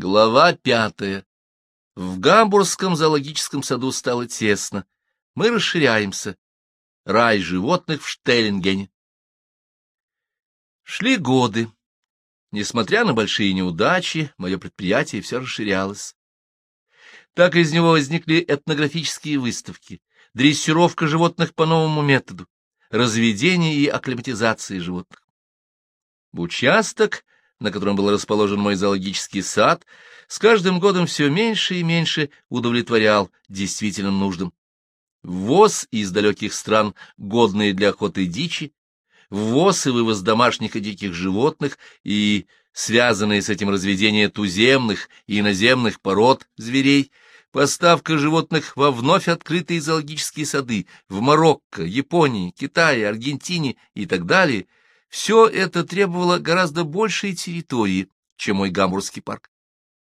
Глава пятая. В Гамбургском зоологическом саду стало тесно. Мы расширяемся. Рай животных в Штеллингене. Шли годы. Несмотря на большие неудачи, мое предприятие все расширялось. Так из него возникли этнографические выставки, дрессировка животных по новому методу, разведение и акклиматизация животных. Участок на котором был расположен мой зоологический сад, с каждым годом все меньше и меньше удовлетворял действительным нуждам. Ввоз из далеких стран, годные для охоты дичи, ввоз и вывоз домашних и диких животных и связанные с этим разведение туземных и иноземных пород зверей, поставка животных во вновь открытые зоологические сады в Марокко, Японии, Китае, Аргентине и так далее — все это требовало гораздо большей территории, чем мой Гамбургский парк.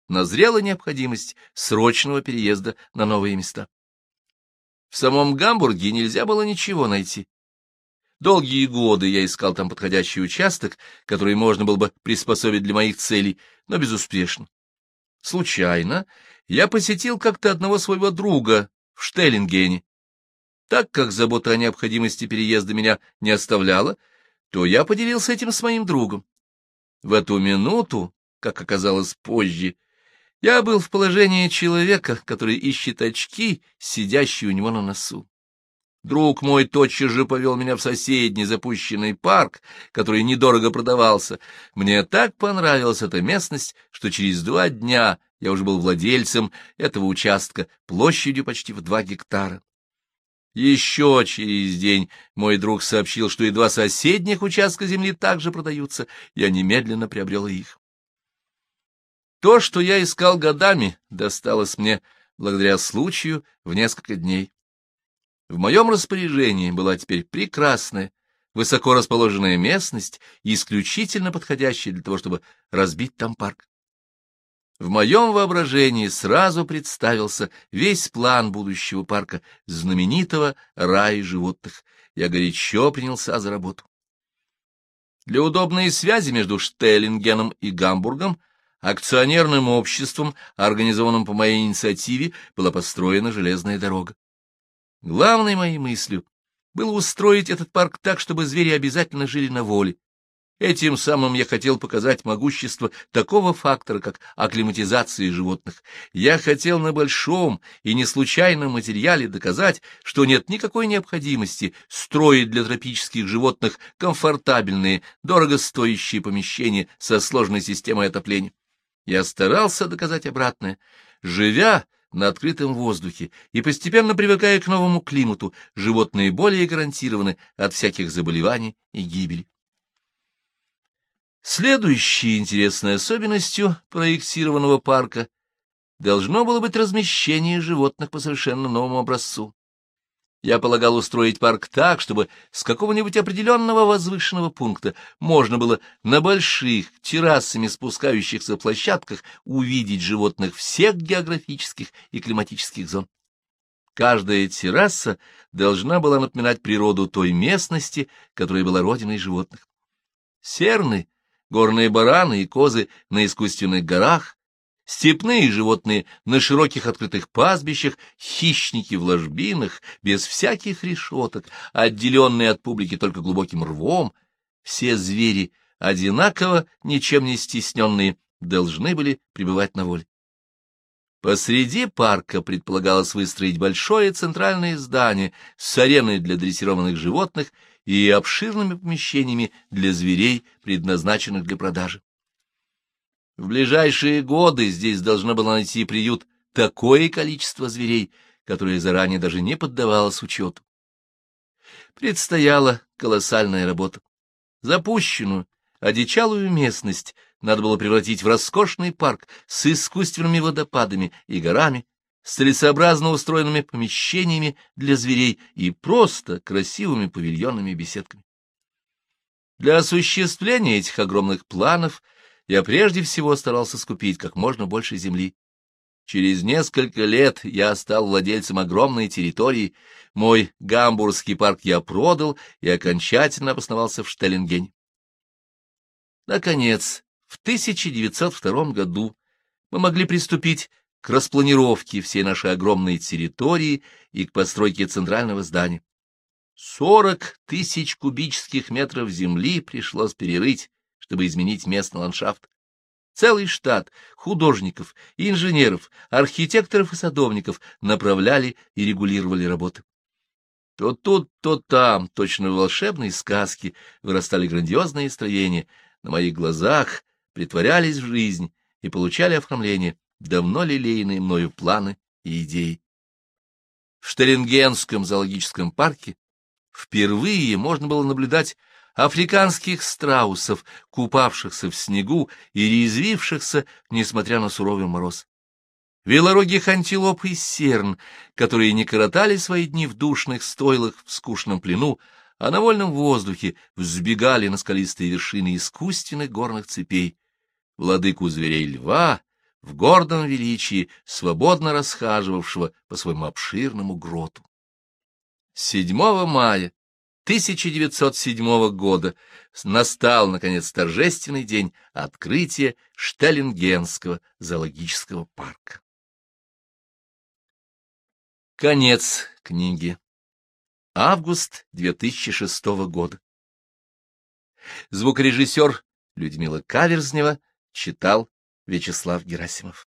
Назрела необходимость срочного переезда на новые места. В самом Гамбурге нельзя было ничего найти. Долгие годы я искал там подходящий участок, который можно было бы приспособить для моих целей, но безуспешно. Случайно я посетил как-то одного своего друга в Штеллингене. Так как забота о необходимости переезда меня не оставляла, то я поделился этим с моим другом. В эту минуту, как оказалось позже, я был в положении человека, который ищет очки, сидящие у него на носу. Друг мой тотчас же повел меня в соседний запущенный парк, который недорого продавался. Мне так понравилась эта местность, что через два дня я уже был владельцем этого участка площадью почти в два гектара. Еще через день мой друг сообщил, что и два соседних участка земли также продаются. Я немедленно приобрел их. То, что я искал годами, досталось мне благодаря случаю в несколько дней. В моем распоряжении была теперь прекрасная, высоко расположенная местность, исключительно подходящая для того, чтобы разбить там парк. В моем воображении сразу представился весь план будущего парка, знаменитого рая животных. Я горячо принялся за работу. Для удобной связи между Штеллингеном и Гамбургом акционерным обществом, организованным по моей инициативе, была построена железная дорога. Главной моей мыслью было устроить этот парк так, чтобы звери обязательно жили на воле, Этим самым я хотел показать могущество такого фактора, как акклиматизация животных. Я хотел на большом и не случайном материале доказать, что нет никакой необходимости строить для тропических животных комфортабельные, дорогостоящие помещения со сложной системой отопления. Я старался доказать обратное. Живя на открытом воздухе и постепенно привыкая к новому климату, животные более гарантированы от всяких заболеваний и гибели. Следующей интересной особенностью проектированного парка должно было быть размещение животных по совершенно новому образцу. Я полагал устроить парк так, чтобы с какого-нибудь определенного возвышенного пункта можно было на больших террасами спускающихся площадках увидеть животных всех географических и климатических зон. Каждая терраса должна была напоминать природу той местности, которая была родиной животных. Серны — горные бараны и козы на искусственных горах, степные животные на широких открытых пастбищах, хищники в ложбинах, без всяких решеток, отделенные от публики только глубоким рвом, все звери, одинаково, ничем не стесненные, должны были пребывать на воле. Посреди парка предполагалось выстроить большое центральное здание с ареной для дрессированных животных и обширными помещениями для зверей, предназначенных для продажи. В ближайшие годы здесь должно было найти приют такое количество зверей, которое заранее даже не поддавалось учету. Предстояла колоссальная работа. Запущенную, одичалую местность надо было превратить в роскошный парк с искусственными водопадами и горами, с целесообразно устроенными помещениями для зверей и просто красивыми павильонными беседками. Для осуществления этих огромных планов я прежде всего старался скупить как можно больше земли. Через несколько лет я стал владельцем огромной территории, мой гамбургский парк я продал и окончательно обосновался в Штеллингене. Наконец, в 1902 году мы могли приступить к распланировке всей нашей огромной территории и к постройке центрального здания. Сорок тысяч кубических метров земли пришлось перерыть, чтобы изменить местный ландшафт. Целый штат художников, инженеров, архитекторов и садовников направляли и регулировали работы. То тут, то там, точно в волшебной сказке, вырастали грандиозные строения, на моих глазах притворялись в жизнь и получали оформление давно лелеянные мною планы и идеи. В Штерингенском зоологическом парке впервые можно было наблюдать африканских страусов, купавшихся в снегу и резвившихся, несмотря на суровый мороз. Велорогих антилоп и серн, которые не коротали свои дни в душных стойлах в скучном плену, а на вольном воздухе взбегали на скалистые вершины искусственных горных цепей. Владыку зверей льва, в гордом величии, свободно расхаживавшего по своему обширному гроту. 7 мая 1907 года настал, наконец, торжественный день открытия Штеллингенского зоологического парка. Конец книги. Август 2006 года. Звукорежиссер Людмила Каверзнева читал Вячеслав Герасимов.